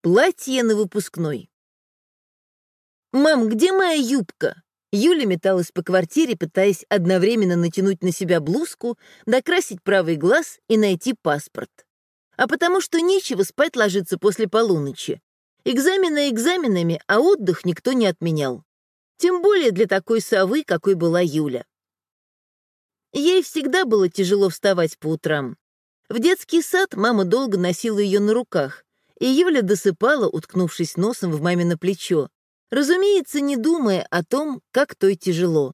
Платье на выпускной. «Мам, где моя юбка?» Юля металась по квартире, пытаясь одновременно натянуть на себя блузку, докрасить правый глаз и найти паспорт. А потому что нечего спать ложиться после полуночи. Экзамены экзаменами, а отдых никто не отменял. Тем более для такой совы, какой была Юля. Ей всегда было тяжело вставать по утрам. В детский сад мама долго носила ее на руках, и Юля досыпала, уткнувшись носом в мамино плечо, разумеется, не думая о том, как той тяжело.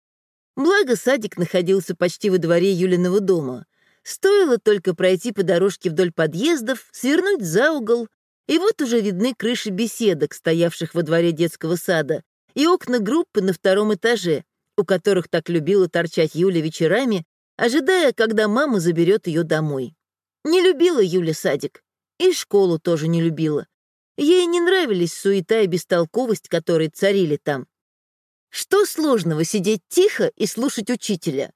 Благо, садик находился почти во дворе Юлиного дома. Стоило только пройти по дорожке вдоль подъездов, свернуть за угол, и вот уже видны крыши беседок, стоявших во дворе детского сада, и окна группы на втором этаже, у которых так любила торчать Юля вечерами, ожидая, когда мама заберет ее домой. Не любила Юля садик, и школу тоже не любила. Ей не нравились суета и бестолковость, которые царили там. Что сложного сидеть тихо и слушать учителя?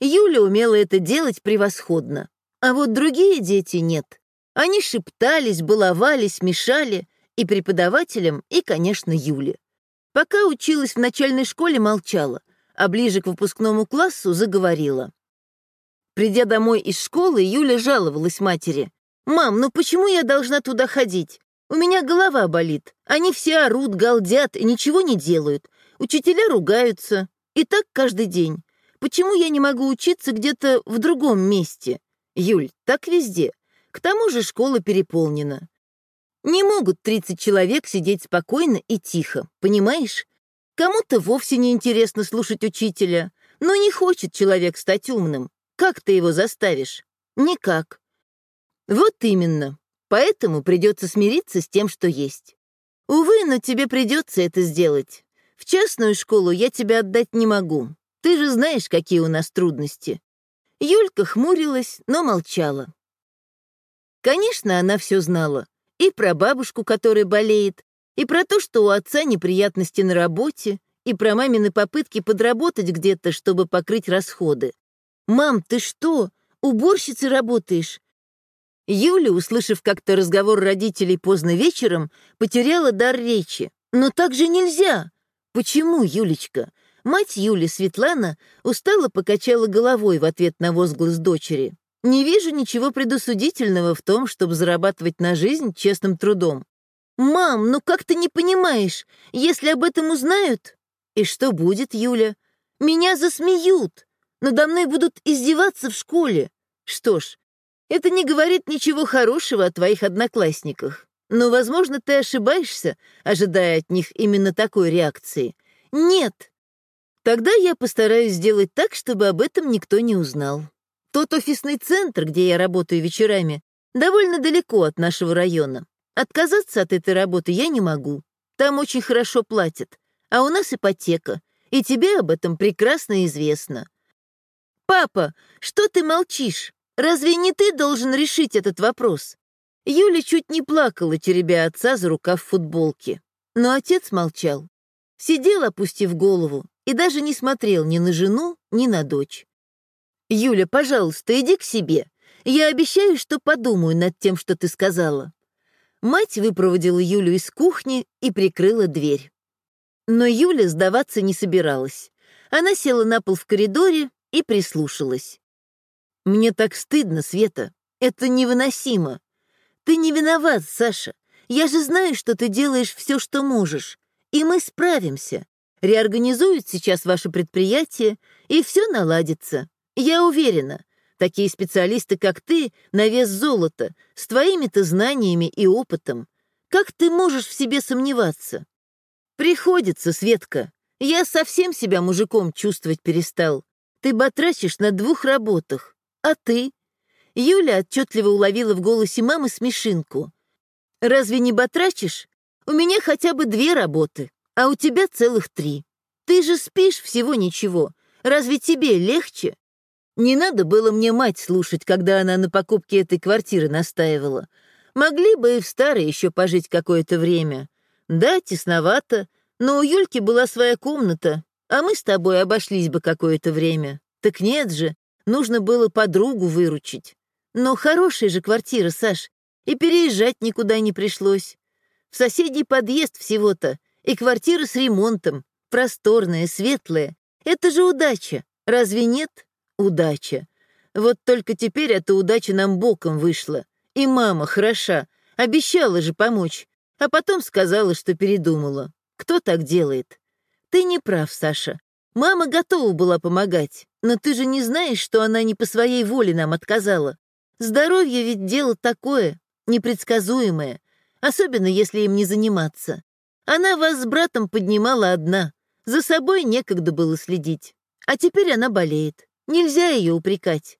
Юля умела это делать превосходно. А вот другие дети нет. Они шептались, баловались, мешали и преподавателям, и, конечно, Юле. Пока училась в начальной школе, молчала, а ближе к выпускному классу заговорила. Придя домой из школы, Юля жаловалась матери. «Мам, ну почему я должна туда ходить? У меня голова болит. Они все орут, галдят и ничего не делают. Учителя ругаются. И так каждый день. Почему я не могу учиться где-то в другом месте? Юль, так везде. К тому же школа переполнена. Не могут 30 человек сидеть спокойно и тихо, понимаешь? Кому-то вовсе не интересно слушать учителя, но не хочет человек стать умным. Как ты его заставишь? Никак. Вот именно. Поэтому придется смириться с тем, что есть. Увы, но тебе придется это сделать. В частную школу я тебя отдать не могу. Ты же знаешь, какие у нас трудности. Юлька хмурилась, но молчала. Конечно, она все знала. И про бабушку, которая болеет, и про то, что у отца неприятности на работе, и про мамины попытки подработать где-то, чтобы покрыть расходы. «Мам, ты что, уборщицей работаешь? Юля, услышав как-то разговор родителей поздно вечером, потеряла дар речи. «Но так же нельзя!» «Почему, Юлечка?» Мать Юли, Светлана, устало покачала головой в ответ на возглас дочери. «Не вижу ничего предусудительного в том, чтобы зарабатывать на жизнь честным трудом». «Мам, ну как ты не понимаешь? Если об этом узнают...» «И что будет, Юля? Меня засмеют. Надо мной будут издеваться в школе. Что ж, это не говорит ничего хорошего о твоих одноклассниках. Но, возможно, ты ошибаешься, ожидая от них именно такой реакции. Нет. Тогда я постараюсь сделать так, чтобы об этом никто не узнал. Тот офисный центр, где я работаю вечерами, довольно далеко от нашего района. Отказаться от этой работы я не могу. Там очень хорошо платят. А у нас ипотека. И тебе об этом прекрасно известно. «Папа, что ты молчишь? Разве не ты должен решить этот вопрос?» Юля чуть не плакала, теребя отца за рукав футболки. Но отец молчал. Сидел, опустив голову, и даже не смотрел ни на жену, ни на дочь. «Юля, пожалуйста, иди к себе. Я обещаю, что подумаю над тем, что ты сказала». Мать выпроводила Юлю из кухни и прикрыла дверь. Но Юля сдаваться не собиралась. Она села на пол в коридоре и прислушалась. Мне так стыдно, Света. Это невыносимо. Ты не виноват, Саша. Я же знаю, что ты делаешь все, что можешь. И мы справимся. Реорганизуют сейчас ваше предприятие, и все наладится. Я уверена. Такие специалисты, как ты, на вес золота, с твоими-то знаниями и опытом. Как ты можешь в себе сомневаться? Приходится, Светка. Я совсем себя мужиком чувствовать перестал. Ты батрачишь на двух работах. «А ты?» Юля отчетливо уловила в голосе мамы смешинку. «Разве не батрачишь? У меня хотя бы две работы, а у тебя целых три. Ты же спишь всего ничего. Разве тебе легче?» Не надо было мне мать слушать, когда она на покупке этой квартиры настаивала. Могли бы и в старой еще пожить какое-то время. Да, тесновато, но у Юльки была своя комната, а мы с тобой обошлись бы какое-то время. Так нет же, Нужно было подругу выручить. Но хорошая же квартира, Саш, и переезжать никуда не пришлось. В соседний подъезд всего-то, и квартира с ремонтом, просторная, светлая. Это же удача, разве нет? Удача. Вот только теперь эта удача нам боком вышла. И мама хороша, обещала же помочь, а потом сказала, что передумала. Кто так делает? Ты не прав, Саша. Мама готова была помогать, но ты же не знаешь, что она не по своей воле нам отказала. Здоровье ведь дело такое, непредсказуемое, особенно если им не заниматься. Она вас с братом поднимала одна, за собой некогда было следить. А теперь она болеет, нельзя ее упрекать.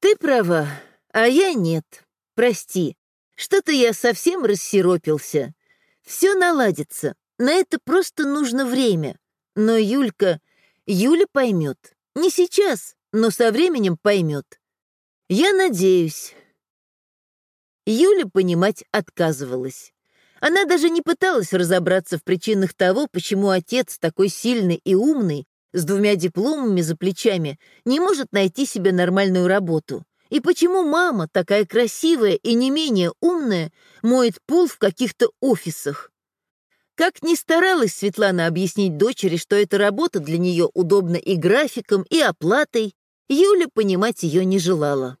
Ты права, а я нет. Прости, что-то я совсем рассиропился. Все наладится, на это просто нужно время. Но Юлька Юля поймет. Не сейчас, но со временем поймет. Я надеюсь. Юля понимать отказывалась. Она даже не пыталась разобраться в причинах того, почему отец, такой сильный и умный, с двумя дипломами за плечами, не может найти себе нормальную работу. И почему мама, такая красивая и не менее умная, моет пол в каких-то офисах. Как ни старалась Светлана объяснить дочери, что эта работа для нее удобна и графиком, и оплатой, Юля понимать ее не желала.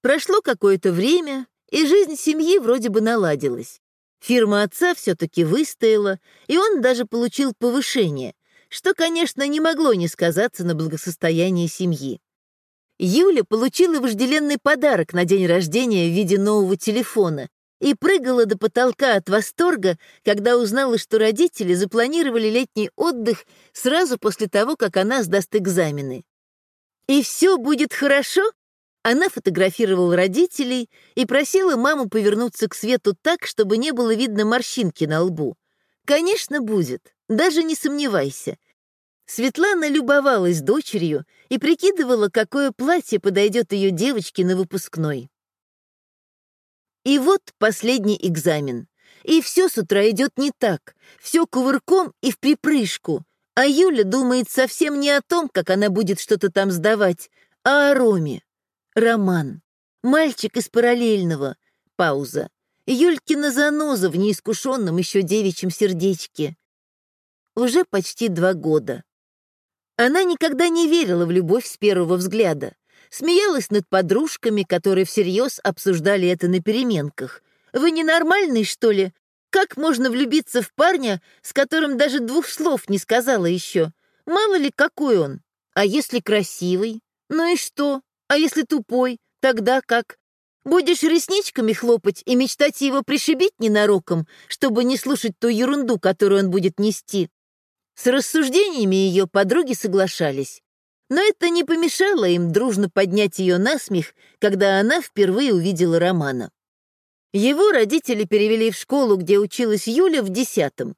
Прошло какое-то время, и жизнь семьи вроде бы наладилась. Фирма отца все-таки выстояла, и он даже получил повышение, что, конечно, не могло не сказаться на благосостоянии семьи. Юля получила вожделенный подарок на день рождения в виде нового телефона, и прыгала до потолка от восторга, когда узнала, что родители запланировали летний отдых сразу после того, как она сдаст экзамены. «И все будет хорошо?» Она фотографировала родителей и просила маму повернуться к свету так, чтобы не было видно морщинки на лбу. «Конечно, будет, даже не сомневайся». Светлана любовалась дочерью и прикидывала, какое платье подойдет ее девочке на выпускной. И вот последний экзамен. И все с утра идет не так. Все кувырком и в припрыжку. А Юля думает совсем не о том, как она будет что-то там сдавать, а о Роме. Роман. Мальчик из параллельного. Пауза. Юлькина заноза в неискушенном еще девичьем сердечке. Уже почти два года. Она никогда не верила в любовь с первого взгляда смеялась над подружками, которые всерьез обсуждали это на переменках. «Вы ненормальный, что ли? Как можно влюбиться в парня, с которым даже двух слов не сказала еще? Мало ли, какой он. А если красивый? Ну и что? А если тупой? Тогда как? Будешь ресничками хлопать и мечтать его пришибить ненароком, чтобы не слушать ту ерунду, которую он будет нести?» С рассуждениями ее подруги соглашались. Но это не помешало им дружно поднять ее на смех, когда она впервые увидела Романа. Его родители перевели в школу, где училась Юля, в десятом.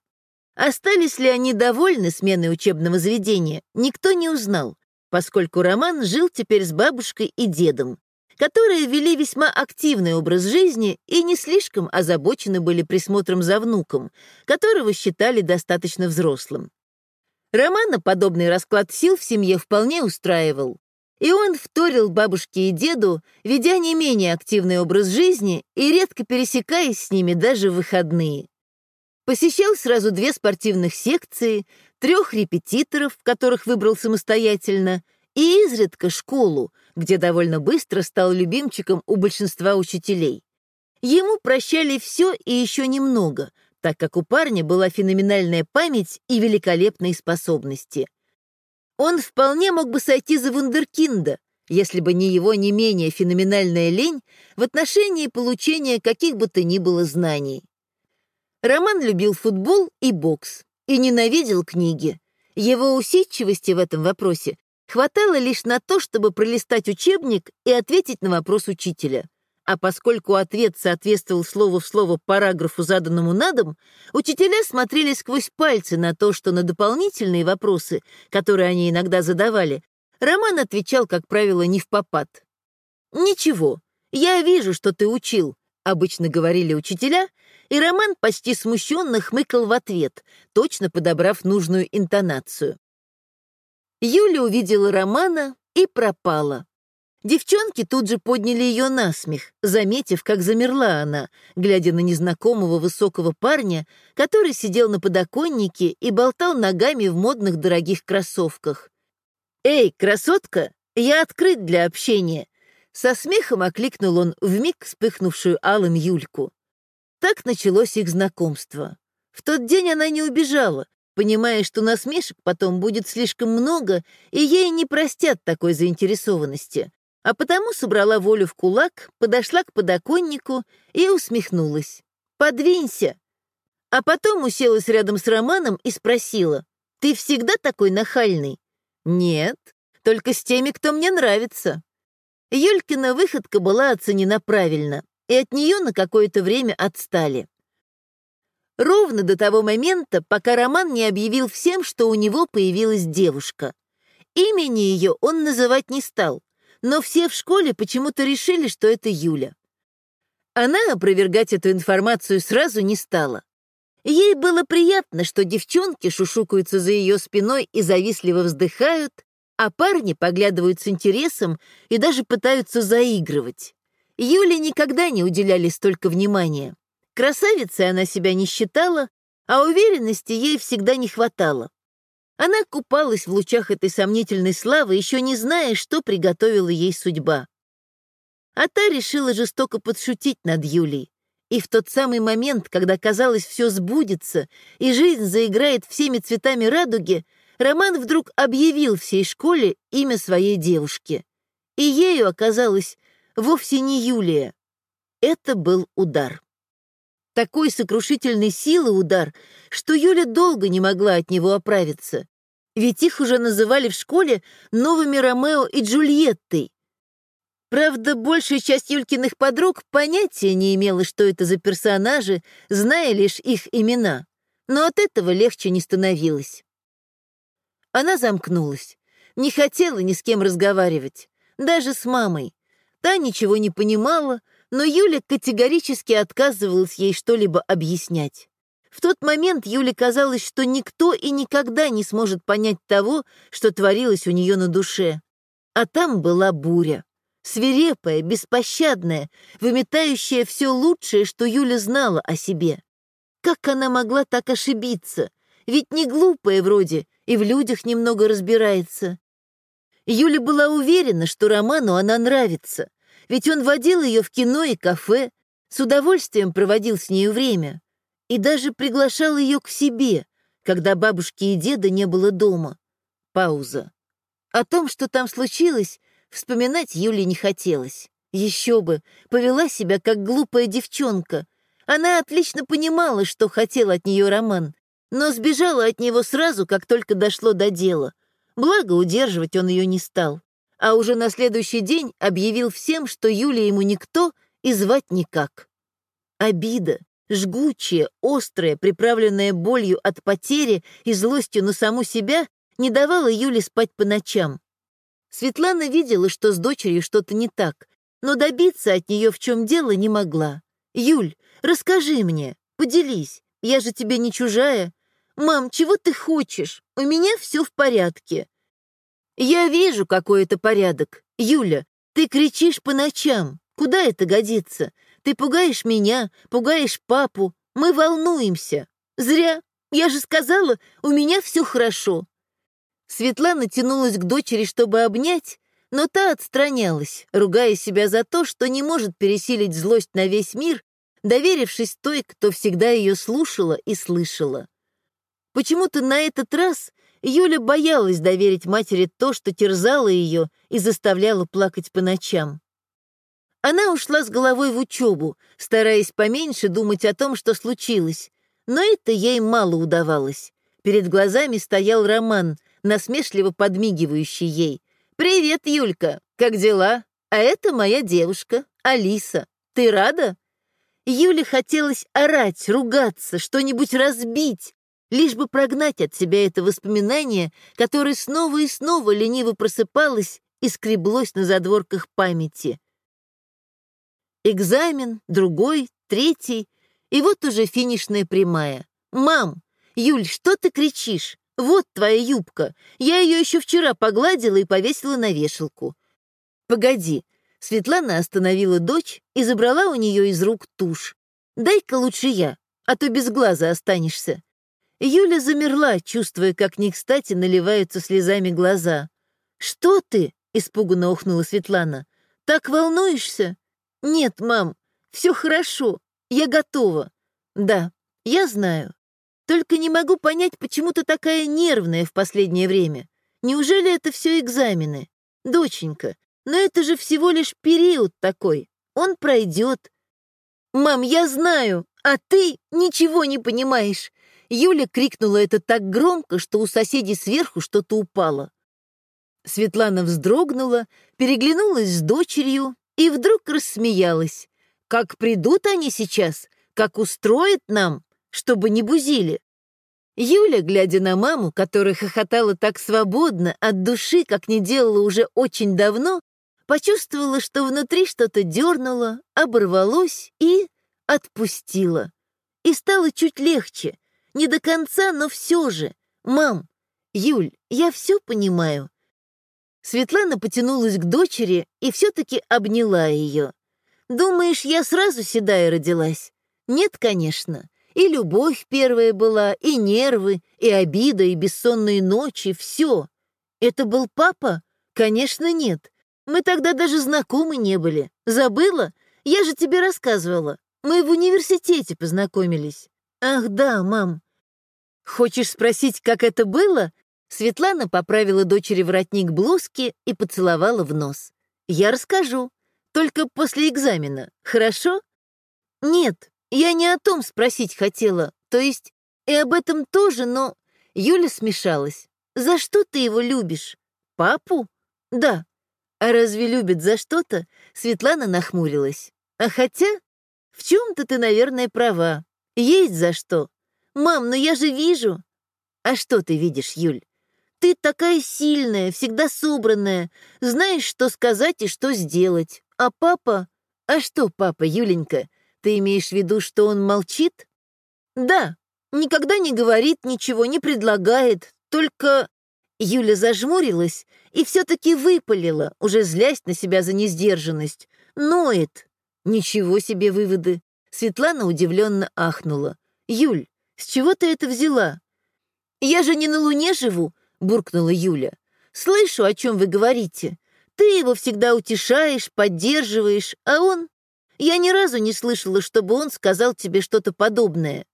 Остались ли они довольны сменой учебного заведения, никто не узнал, поскольку Роман жил теперь с бабушкой и дедом, которые вели весьма активный образ жизни и не слишком озабочены были присмотром за внуком, которого считали достаточно взрослым. Романа подобный расклад сил в семье вполне устраивал. И он вторил бабушке и деду, ведя не менее активный образ жизни и редко пересекаясь с ними даже в выходные. Посещал сразу две спортивных секции, трех репетиторов, которых выбрал самостоятельно, и изредка школу, где довольно быстро стал любимчиком у большинства учителей. Ему прощали все и еще немного, так как у парня была феноменальная память и великолепные способности. Он вполне мог бы сойти за вундеркинда, если бы не его не менее феноменальная лень в отношении получения каких бы то ни было знаний. Роман любил футбол и бокс и ненавидел книги. Его усидчивости в этом вопросе хватало лишь на то, чтобы пролистать учебник и ответить на вопрос учителя. А поскольку ответ соответствовал слово в слово параграфу, заданному на дом, учителя смотрели сквозь пальцы на то, что на дополнительные вопросы, которые они иногда задавали, Роман отвечал, как правило, не в попад. «Ничего, я вижу, что ты учил», — обычно говорили учителя, и Роман почти смущенно хмыкал в ответ, точно подобрав нужную интонацию. Юля увидела Романа и пропала. Девчонки тут же подняли ее на смех, заметив, как замерла она, глядя на незнакомого высокого парня, который сидел на подоконнике и болтал ногами в модных дорогих кроссовках. «Эй, красотка, я открыт для общения!» Со смехом окликнул он вмиг вспыхнувшую алым Юльку. Так началось их знакомство. В тот день она не убежала, понимая, что насмешек потом будет слишком много, и ей не простят такой заинтересованности а потому собрала волю в кулак, подошла к подоконнику и усмехнулась. «Подвинься!» А потом уселась рядом с Романом и спросила, «Ты всегда такой нахальный?» «Нет, только с теми, кто мне нравится». Юлькина выходка была оценена правильно, и от нее на какое-то время отстали. Ровно до того момента, пока Роман не объявил всем, что у него появилась девушка. Имени ее он называть не стал, но все в школе почему-то решили, что это Юля. Она опровергать эту информацию сразу не стала. Ей было приятно, что девчонки шушукаются за ее спиной и завистливо вздыхают, а парни поглядывают с интересом и даже пытаются заигрывать. Юле никогда не уделяли столько внимания. Красавицей она себя не считала, а уверенности ей всегда не хватало. Она купалась в лучах этой сомнительной славы, еще не зная, что приготовила ей судьба. А та решила жестоко подшутить над Юлей. И в тот самый момент, когда казалось, все сбудется, и жизнь заиграет всеми цветами радуги, Роман вдруг объявил всей школе имя своей девушки. И ею оказалась вовсе не Юлия. Это был удар. Такой сокрушительной силы удар, что Юля долго не могла от него оправиться. Ведь их уже называли в школе новыми Ромео и Джульеттой. Правда, большая часть Юлькиных подруг понятия не имела, что это за персонажи, зная лишь их имена. Но от этого легче не становилось. Она замкнулась. Не хотела ни с кем разговаривать. Даже с мамой. Та ничего не понимала, но Юля категорически отказывалась ей что-либо объяснять. В тот момент Юле казалось, что никто и никогда не сможет понять того, что творилось у нее на душе. А там была буря. Свирепая, беспощадная, выметающая все лучшее, что Юля знала о себе. Как она могла так ошибиться? Ведь не глупая вроде, и в людях немного разбирается. Юля была уверена, что Роману она нравится, ведь он водил ее в кино и кафе, с удовольствием проводил с нею время и даже приглашал ее к себе, когда бабушки и деда не было дома. Пауза. О том, что там случилось, вспоминать Юле не хотелось. Еще бы, повела себя как глупая девчонка. Она отлично понимала, что хотел от нее Роман, но сбежала от него сразу, как только дошло до дела. Благо, удерживать он ее не стал а уже на следующий день объявил всем, что Юля ему никто и звать никак. Обида, жгучая, острая, приправленная болью от потери и злостью на саму себя, не давала Юле спать по ночам. Светлана видела, что с дочерью что-то не так, но добиться от нее в чем дело не могла. «Юль, расскажи мне, поделись, я же тебе не чужая. Мам, чего ты хочешь? У меня все в порядке. «Я вижу, какой это порядок. Юля, ты кричишь по ночам. Куда это годится? Ты пугаешь меня, пугаешь папу. Мы волнуемся. Зря. Я же сказала, у меня все хорошо». Светлана тянулась к дочери, чтобы обнять, но та отстранялась, ругая себя за то, что не может пересилить злость на весь мир, доверившись той, кто всегда ее слушала и слышала. Почему-то на этот раз Юля боялась доверить матери то, что терзало ее и заставляло плакать по ночам. Она ушла с головой в учебу, стараясь поменьше думать о том, что случилось, но это ей мало удавалось. Перед глазами стоял Роман, насмешливо подмигивающий ей. «Привет, Юлька, как дела? А это моя девушка, Алиса. Ты рада?» Юле хотелось орать, ругаться, что-нибудь разбить, лишь бы прогнать от себя это воспоминание, которое снова и снова лениво просыпалось и скреблось на задворках памяти. Экзамен, другой, третий, и вот уже финишная прямая. «Мам! Юль, что ты кричишь? Вот твоя юбка. Я ее еще вчера погладила и повесила на вешалку. Погоди. Светлана остановила дочь и забрала у нее из рук тушь. Дай-ка лучше я, а то без глаза останешься. Юля замерла, чувствуя, как не кстати наливаются слезами глаза. «Что ты?» — испуганно охнула Светлана. «Так волнуешься?» «Нет, мам, все хорошо, я готова». «Да, я знаю. Только не могу понять, почему ты такая нервная в последнее время. Неужели это все экзамены? Доченька, но это же всего лишь период такой. Он пройдет. Мам, я знаю, а ты ничего не понимаешь. Юля крикнула это так громко, что у соседей сверху что-то упало. Светлана вздрогнула, переглянулась с дочерью и вдруг рассмеялась. Как придут они сейчас, как устроят нам, чтобы не бузили. Юля, глядя на маму, которая хохотала так свободно, от души, как не делала уже очень давно, почувствовала, что внутри что-то дернуло, оборвалось и отпустила. И стало чуть легче. Не до конца, но все же. Мам, Юль, я все понимаю. Светлана потянулась к дочери и все-таки обняла ее. «Думаешь, я сразу седая родилась?» «Нет, конечно. И любовь первая была, и нервы, и обида, и бессонные ночи, все. Это был папа? Конечно, нет. Мы тогда даже знакомы не были. Забыла? Я же тебе рассказывала. Мы в университете познакомились. Ах да, мам. Хочешь спросить, как это было? Светлана поправила дочери воротник блузки и поцеловала в нос. «Я расскажу. Только после экзамена. Хорошо?» «Нет, я не о том спросить хотела. То есть и об этом тоже, но...» Юля смешалась. «За что ты его любишь? Папу?» «Да». «А разве любит за что-то?» Светлана нахмурилась. «А хотя, в чем-то ты, наверное, права. Есть за что. Мам, но я же вижу...» «А что ты видишь, Юль?» Ты такая сильная, всегда собранная, знаешь, что сказать и что сделать. А папа... А что папа, Юленька? Ты имеешь в виду, что он молчит? Да, никогда не говорит ничего, не предлагает, только... Юля зажмурилась и все-таки выпалила, уже злясь на себя за несдержанность. Ноет. Ничего себе выводы. Светлана удивленно ахнула. «Юль, с чего ты это взяла? Я же не на Луне живу, буркнула Юля. «Слышу, о чем вы говорите. Ты его всегда утешаешь, поддерживаешь, а он... Я ни разу не слышала, чтобы он сказал тебе что-то подобное».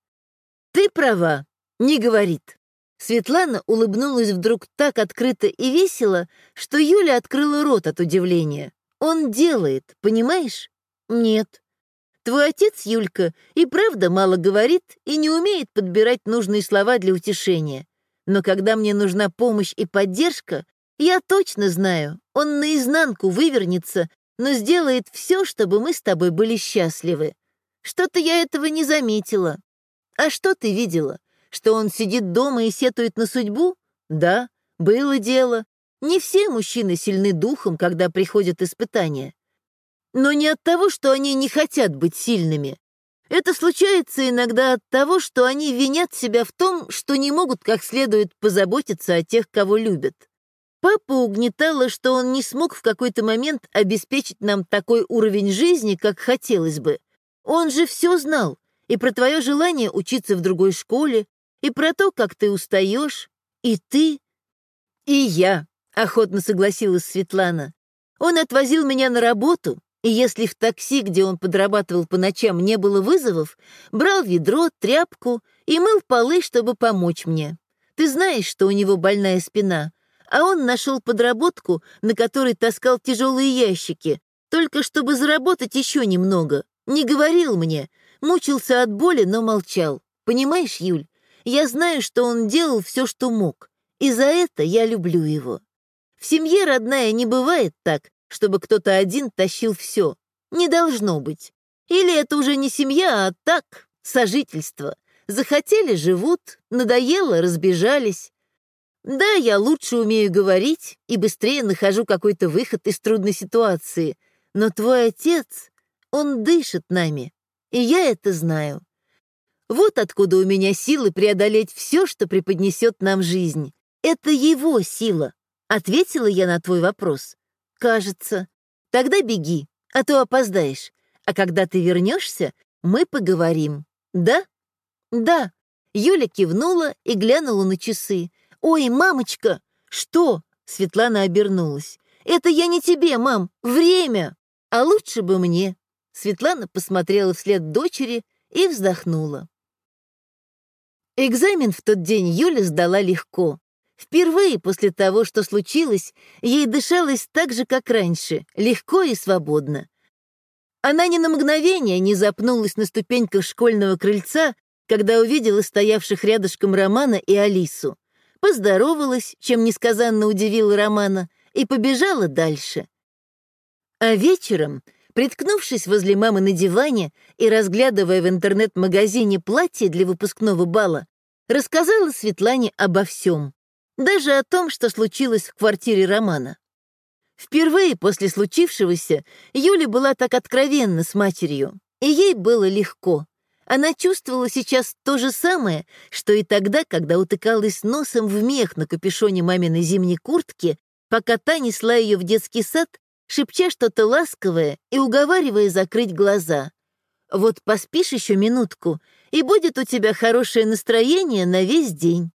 «Ты права, не говорит». Светлана улыбнулась вдруг так открыто и весело, что Юля открыла рот от удивления. «Он делает, понимаешь?» «Нет». «Твой отец, Юлька, и правда мало говорит и не умеет подбирать нужные слова для утешения. Но когда мне нужна помощь и поддержка, я точно знаю, он наизнанку вывернется, но сделает все, чтобы мы с тобой были счастливы. Что-то я этого не заметила. А что ты видела? Что он сидит дома и сетует на судьбу? Да, было дело. Не все мужчины сильны духом, когда приходят испытания. Но не от того, что они не хотят быть сильными, это случается иногда от того, что они винят себя в том, что не могут как следует позаботиться о тех, кого любят. Папа угнетало, что он не смог в какой-то момент обеспечить нам такой уровень жизни, как хотелось бы. Он же все знал, и про твое желание учиться в другой школе, и про то, как ты устаешь, и ты, и я, — охотно согласилась Светлана. Он отвозил меня на работу, и если в такси, где он подрабатывал по ночам, не было вызовов, брал ведро, тряпку и мыл полы, чтобы помочь мне. Ты знаешь, что у него больная спина, а он нашел подработку, на которой таскал тяжелые ящики, только чтобы заработать еще немного. Не говорил мне, мучился от боли, но молчал. Понимаешь, Юль, я знаю, что он делал все, что мог, и за это я люблю его. В семье, родная, не бывает так, чтобы кто-то один тащил все. Не должно быть. Или это уже не семья, а так, сожительство. Захотели — живут, надоело — разбежались. Да, я лучше умею говорить и быстрее нахожу какой-то выход из трудной ситуации, но твой отец, он дышит нами, и я это знаю. Вот откуда у меня силы преодолеть все, что преподнесет нам жизнь. Это его сила. Ответила я на твой вопрос? Кажется, Тогда беги, а то опоздаешь. А когда ты вернешься, мы поговорим. Да? Да. Юля кивнула и глянула на часы. «Ой, мамочка!» «Что?» — Светлана обернулась. «Это я не тебе, мам! Время! А лучше бы мне!» Светлана посмотрела вслед дочери и вздохнула. Экзамен в тот день Юля сдала легко. Впервые после того, что случилось, ей дышалось так же, как раньше, легко и свободно. Она ни на мгновение не запнулась на ступеньках школьного крыльца, когда увидела стоявших рядышком Романа и Алису. Поздоровалась, чем несказанно удивила Романа, и побежала дальше. А вечером, приткнувшись возле мамы на диване и разглядывая в интернет-магазине платье для выпускного бала, рассказала Светлане обо всем. Даже о том, что случилось в квартире Романа. Впервые после случившегося Юля была так откровенна с матерью, и ей было легко. Она чувствовала сейчас то же самое, что и тогда, когда утыкалась носом в мех на капюшоне маминой зимней куртки, пока та несла ее в детский сад, шепча что-то ласковое и уговаривая закрыть глаза. «Вот поспишь еще минутку, и будет у тебя хорошее настроение на весь день».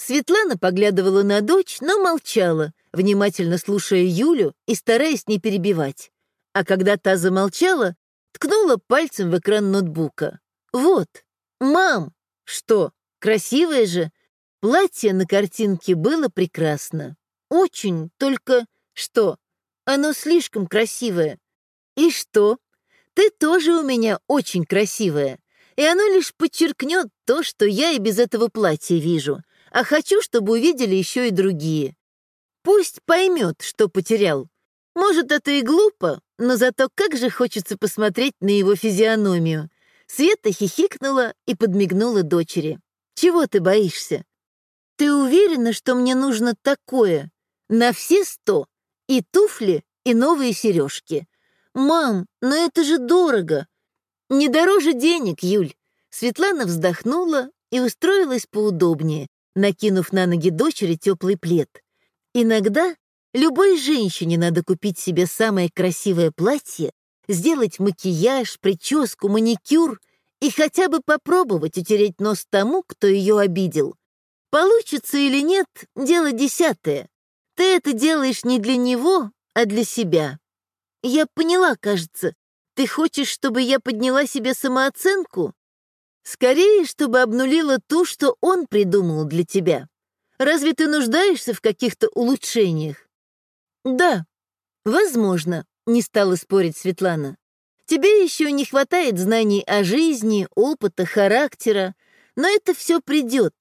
Светлана поглядывала на дочь, но молчала, внимательно слушая Юлю и стараясь не перебивать. А когда та замолчала, ткнула пальцем в экран ноутбука. «Вот, мам!» «Что, красивое же?» Платье на картинке было прекрасно. Очень, только... Что? Оно слишком красивое. И что? Ты тоже у меня очень красивая. И оно лишь подчеркнет то, что я и без этого платья вижу. А хочу, чтобы увидели еще и другие. Пусть поймет, что потерял. Может, это и глупо, но зато как же хочется посмотреть на его физиономию. Света хихикнула и подмигнула дочери. «Чего ты боишься? Ты уверена, что мне нужно такое? На все сто? И туфли, и новые сережки. Мам, но это же дорого. Не дороже денег, Юль. Светлана вздохнула и устроилась поудобнее, накинув на ноги дочери теплый плед. Иногда любой женщине надо купить себе самое красивое платье, сделать макияж, прическу, маникюр и хотя бы попробовать утереть нос тому, кто ее обидел. Получится или нет, дело десятое. Ты это делаешь не для него, а для себя. Я поняла, кажется. Ты хочешь, чтобы я подняла себе самооценку? Скорее, чтобы обнулила ту, что он придумал для тебя. Разве ты нуждаешься в каких-то улучшениях? Да, возможно, не стала спорить Светлана. Тебе еще не хватает знаний о жизни, опыта, характера, но это все придет.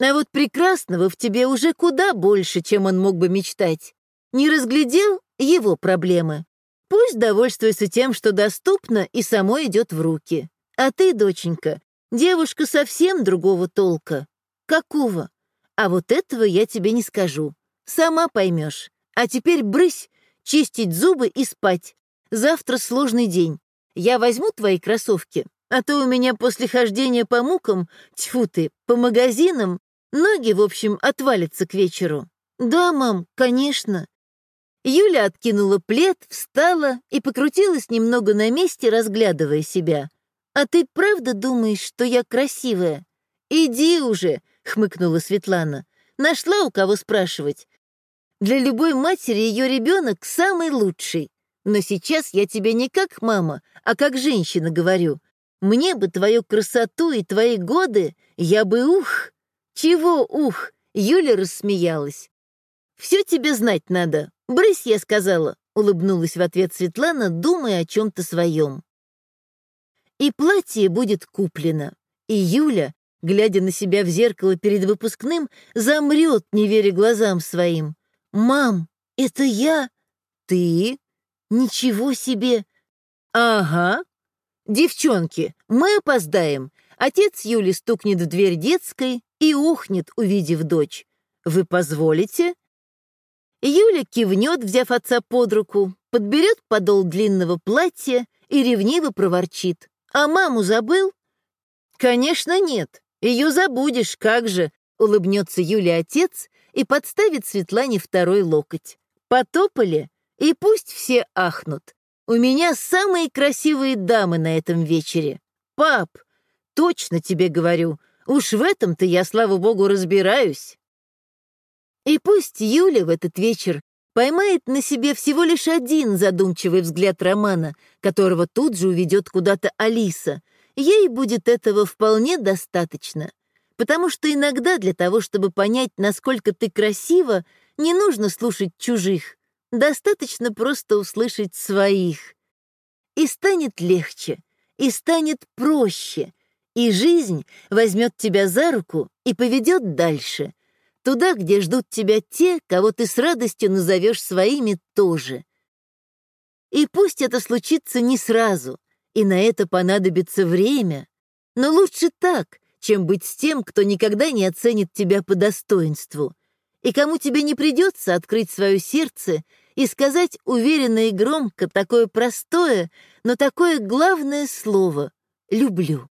А вот прекрасного в тебе уже куда больше, чем он мог бы мечтать. Не разглядел — его проблемы. Пусть довольствуется тем, что доступно и само идет в руки. А ты, доченька, девушка совсем другого толка. Какого? А вот этого я тебе не скажу. Сама поймешь. А теперь брысь, чистить зубы и спать. Завтра сложный день. Я возьму твои кроссовки, а то у меня после хождения по мукам, тьфу ты, по магазинам, ноги, в общем, отвалятся к вечеру. Да, мам, конечно. Юля откинула плед, встала и покрутилась немного на месте, разглядывая себя. «А ты правда думаешь, что я красивая?» «Иди уже», — хмыкнула Светлана. «Нашла у кого спрашивать. Для любой матери ее ребенок самый лучший. Но сейчас я тебе не как мама, а как женщина говорю. Мне бы твою красоту и твои годы, я бы ух. Чего ух? Юля рассмеялась. Все тебе знать надо. Брысь, я сказала, улыбнулась в ответ Светлана, думая о чем-то своем. И платье будет куплено. И Юля, глядя на себя в зеркало перед выпускным, замрет, не веря глазам своим. «Мам, это я? Ты? Ничего себе!» «Ага. Девчонки, мы опоздаем. Отец Юли стукнет в дверь детской и ухнет, увидев дочь. Вы позволите?» Юля кивнет, взяв отца под руку, подберет подол длинного платья и ревниво проворчит. «А маму забыл?» «Конечно нет. Ее забудешь, как же!» — улыбнется Юля отец и подставит Светлане второй локоть. «Потопали? И пусть все ахнут. У меня самые красивые дамы на этом вечере. Пап, точно тебе говорю, уж в этом-то я, слава богу, разбираюсь. И пусть Юля в этот вечер поймает на себе всего лишь один задумчивый взгляд Романа, которого тут же уведет куда-то Алиса. Ей будет этого вполне достаточно. Потому что иногда для того, чтобы понять, насколько ты красива, не нужно слушать чужих. Достаточно просто услышать своих. И станет легче, и станет проще, и жизнь возьмет тебя за руку и поведет дальше — Туда, где ждут тебя те, кого ты с радостью назовешь своими тоже. И пусть это случится не сразу, и на это понадобится время, но лучше так, чем быть с тем, кто никогда не оценит тебя по достоинству, и кому тебе не придется открыть свое сердце и сказать уверенно и громко такое простое, но такое главное слово «люблю».